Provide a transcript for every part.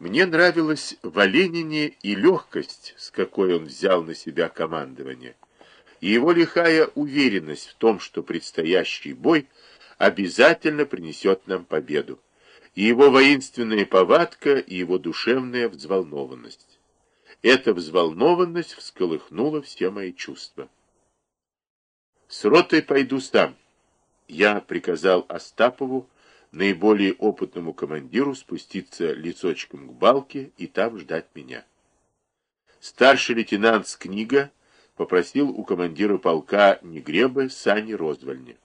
Мне нравилась в Оленине и легкость, с какой он взял на себя командование, и его лихая уверенность в том, что предстоящий бой обязательно принесет нам победу, и его воинственная повадка, и его душевная взволнованность. Эта взволнованность всколыхнула все мои чувства. «С ротой пойду сам», — я приказал Остапову, наиболее опытному командиру спуститься лицочком к балке и там ждать меня. Старший лейтенант с книга попросил у командира полка Негребы Сани Розвольни.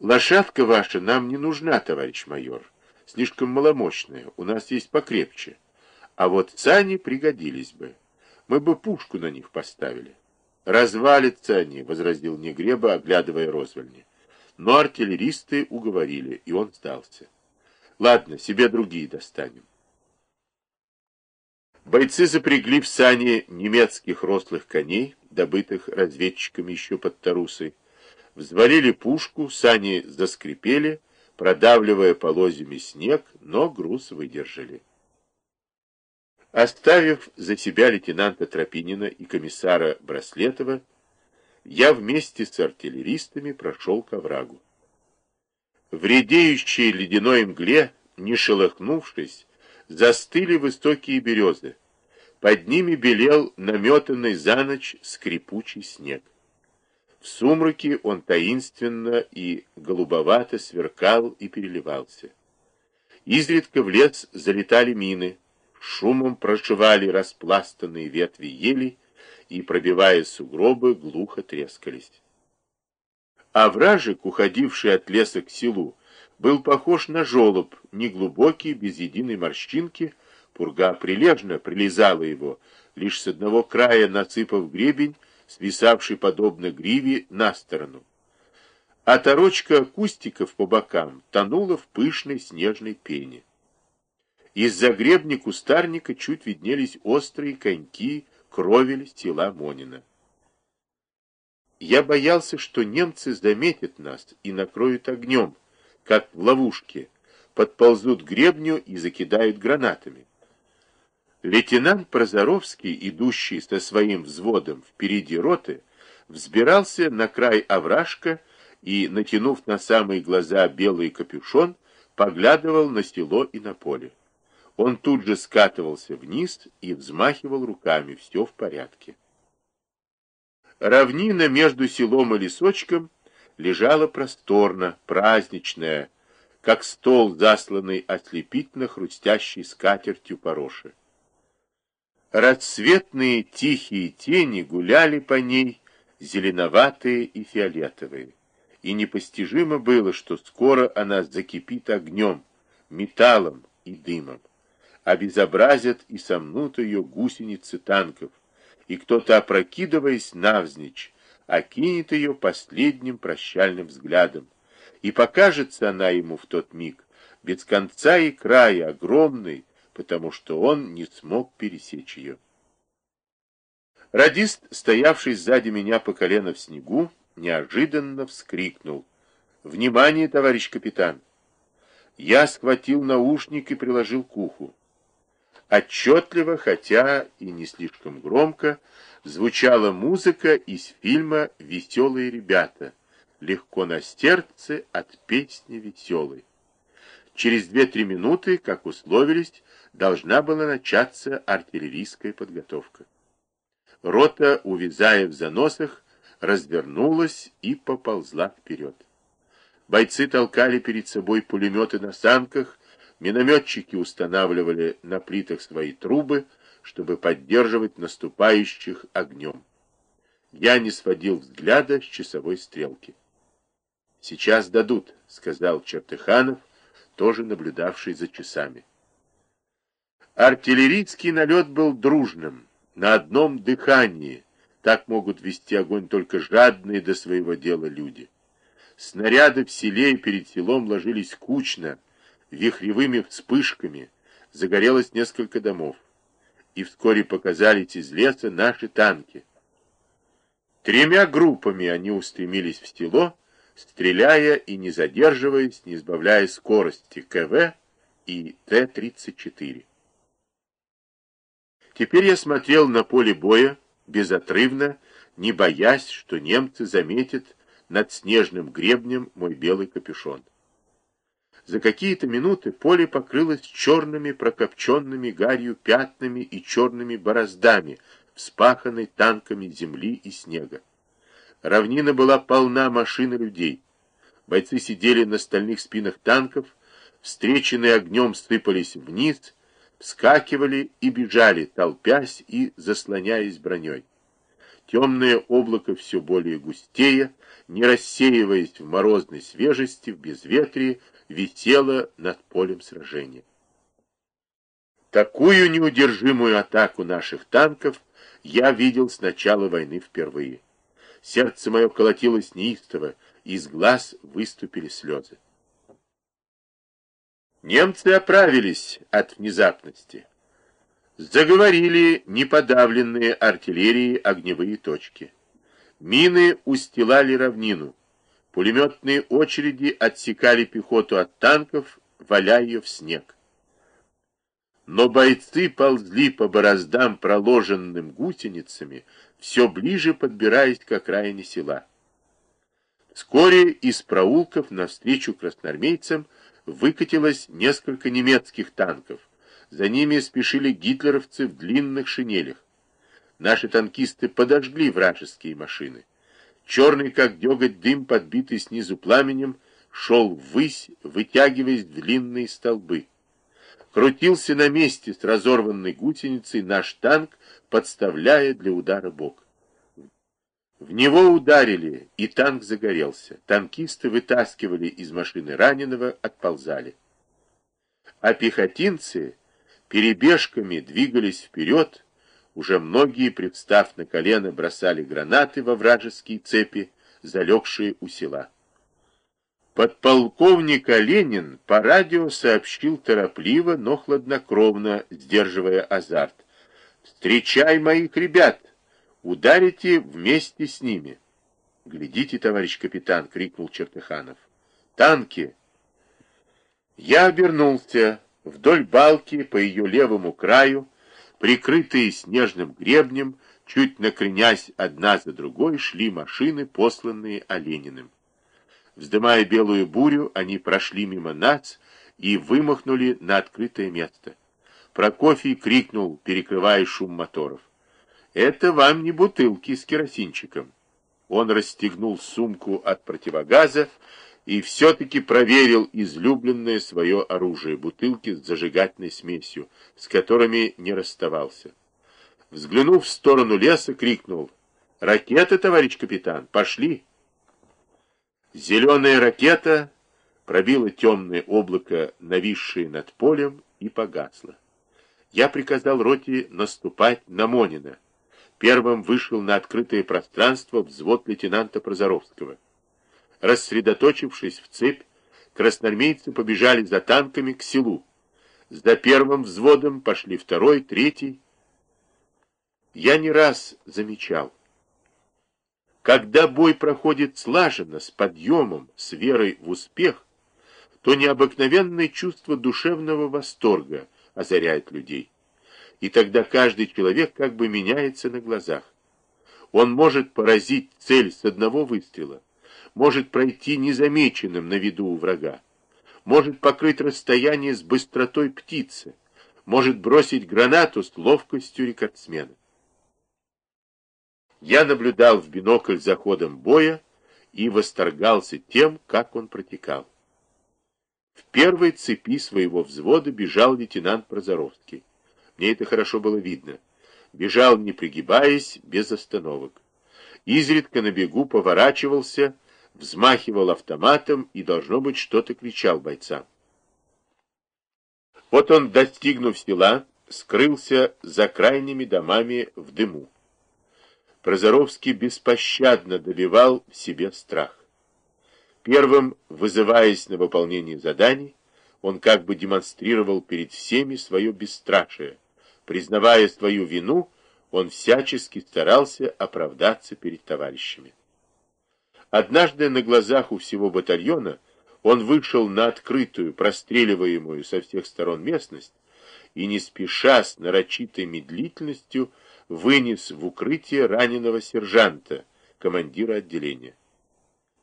«Лошадка ваша нам не нужна, товарищ майор. Слишком маломощная, у нас есть покрепче. А вот сани пригодились бы. Мы бы пушку на них поставили». «Развалится они», — возразил Негреба, оглядывая Розвольни. Но артиллеристы уговорили, и он сдался. Ладно, себе другие достанем. Бойцы запрягли в сани немецких рослых коней, добытых разведчиками еще под Тарусой, взвалили пушку, сани заскрипели, продавливая полозьями снег, но груз выдержали. Оставив за себя лейтенанта Тропинина и комиссара Браслетова, я вместе с артиллеристами прошел к оврагу. В редеющей ледяной мгле, не шелохнувшись, застыли высокие березы. Под ними белел наметанный за ночь скрипучий снег. В сумраке он таинственно и голубовато сверкал и переливался. Изредка в лес залетали мины, шумом прошивали распластанные ветви ели и, пробивая сугробы, глухо трескались. Овражек, уходивший от леса к селу, был похож на желоб, неглубокий, без единой морщинки, пурга прилежно прилезала его, лишь с одного края насыпав гребень, свисавший подобно гриве на сторону. А торочка кустиков по бокам тонула в пышной снежной пене. Из-за гребня кустарника чуть виднелись острые коньки кровель тела Монина. Я боялся, что немцы заметят нас и накроют огнем, как в ловушке, подползут к гребню и закидают гранатами. Лейтенант Прозоровский, идущий со своим взводом впереди роты, взбирался на край овражка и, натянув на самые глаза белый капюшон, поглядывал на село и на поле. Он тут же скатывался вниз и взмахивал руками. Все в порядке. Равнина между селом и лесочком лежала просторно, праздничная, как стол, засланный ослепительно хрустящей скатертью пороши. Расцветные тихие тени гуляли по ней, зеленоватые и фиолетовые, и непостижимо было, что скоро она закипит огнем, металлом и дымом обезобразят и сомнут ее гусеницы танков, и кто-то, опрокидываясь навзничь, окинет ее последним прощальным взглядом, и покажется она ему в тот миг, без конца и края, огромной, потому что он не смог пересечь ее. Радист, стоявший сзади меня по колено в снегу, неожиданно вскрикнул. «Внимание, товарищ капитан!» Я схватил наушник и приложил к уху. Отчетливо, хотя и не слишком громко, звучала музыка из фильма «Веселые ребята», легко на сердце от песни веселой. Через две-три минуты, как условились, должна была начаться артиллерийская подготовка. Рота, увязая в заносах, развернулась и поползла вперед. Бойцы толкали перед собой пулеметы на санках, Минометчики устанавливали на плитах свои трубы, чтобы поддерживать наступающих огнем. Я не сводил взгляда с часовой стрелки. «Сейчас дадут», — сказал Чертыханов, тоже наблюдавший за часами. Артиллерийский налет был дружным, на одном дыхании. Так могут вести огонь только жадные до своего дела люди. Снаряды в селе и перед селом ложились кучно, вихревыми вспышками загорелось несколько домов, и вскоре показались из леса наши танки. Тремя группами они устремились в село, стреляя и не задерживаясь, не сбавляя скорости КВ и Т-34. Теперь я смотрел на поле боя безотрывно, не боясь, что немцы заметят над снежным гребнем мой белый капюшон. За какие-то минуты поле покрылось черными прокопченными гарью пятнами и черными бороздами, вспаханной танками земли и снега. Равнина была полна машин и людей. Бойцы сидели на стальных спинах танков, встреченные огнем сыпались вниз, вскакивали и бежали, толпясь и заслоняясь броней. Темное облако все более густее, не рассеиваясь в морозной свежести, в безветрии, висело над полем сражения. Такую неудержимую атаку наших танков я видел с начала войны впервые. Сердце мое колотилось неистово, из глаз выступили слезы. Немцы оправились от внезапности. Заговорили неподавленные артиллерией огневые точки. Мины устилали равнину. Пулеметные очереди отсекали пехоту от танков, валяя ее в снег. Но бойцы ползли по бороздам, проложенным гусеницами, все ближе подбираясь к окраине села. Вскоре из проулков навстречу красноармейцам выкатилось несколько немецких танков. За ними спешили гитлеровцы в длинных шинелях. Наши танкисты подожгли вражеские машины. Черный, как деготь, дым, подбитый снизу пламенем, шел ввысь, вытягиваясь длинные столбы. Крутился на месте с разорванной гусеницей наш танк, подставляя для удара бок. В него ударили, и танк загорелся. Танкисты вытаскивали из машины раненого, отползали. А пехотинцы перебежками двигались вперед, уже многие, представ на колено, бросали гранаты во вражеские цепи, залегшие у села. Подполковник Оленин по радио сообщил торопливо, но хладнокровно, сдерживая азарт. «Встречай моих ребят!» Ударите вместе с ними. Глядите, товарищ капитан, крикнул Чертыханов. Танки! Я обернулся. Вдоль балки по ее левому краю, прикрытые снежным гребнем, чуть накренясь одна за другой, шли машины, посланные Олениным. Вздымая белую бурю, они прошли мимо нас и вымахнули на открытое место. Прокофий крикнул, перекрывая шум моторов. Это вам не бутылки с керосинчиком. Он расстегнул сумку от противогаза и все-таки проверил излюбленное свое оружие, бутылки с зажигательной смесью, с которыми не расставался. Взглянув в сторону леса, крикнул «Ракета, товарищ капитан, пошли!» Зеленая ракета пробила темное облако, нависшее над полем, и погасла. Я приказал роте наступать на Монина. Первым вышел на открытое пространство взвод лейтенанта Прозоровского. Рассредоточившись в цепь, красноармейцы побежали за танками к селу. За первым взводом пошли второй, третий. Я не раз замечал. Когда бой проходит слаженно, с подъемом, с верой в успех, то необыкновенное чувство душевного восторга озаряет людей и тогда каждый человек как бы меняется на глазах. Он может поразить цель с одного выстрела, может пройти незамеченным на виду у врага, может покрыть расстояние с быстротой птицы, может бросить гранату с ловкостью рекордсмена. Я наблюдал в бинокль за ходом боя и восторгался тем, как он протекал. В первой цепи своего взвода бежал лейтенант Прозоровский. Мне это хорошо было видно. Бежал, не пригибаясь, без остановок. Изредка на бегу поворачивался, взмахивал автоматом и, должно быть, что-то кричал бойцам. Вот он, достигнув села, скрылся за крайними домами в дыму. Прозоровский беспощадно добивал в себе страх. Первым, вызываясь на выполнение заданий, он как бы демонстрировал перед всеми свое бесстрашие, Признавая свою вину, он всячески старался оправдаться перед товарищами. Однажды на глазах у всего батальона Он вышел на открытую, простреливаемую со всех сторон местность и, не спеша, с нарочитой медлительностью, вынес в укрытие раненого сержанта, командира отделения.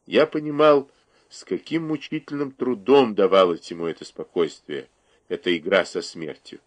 Я понимал, с каким мучительным трудом давалось ему это спокойствие, эта игра со смертью.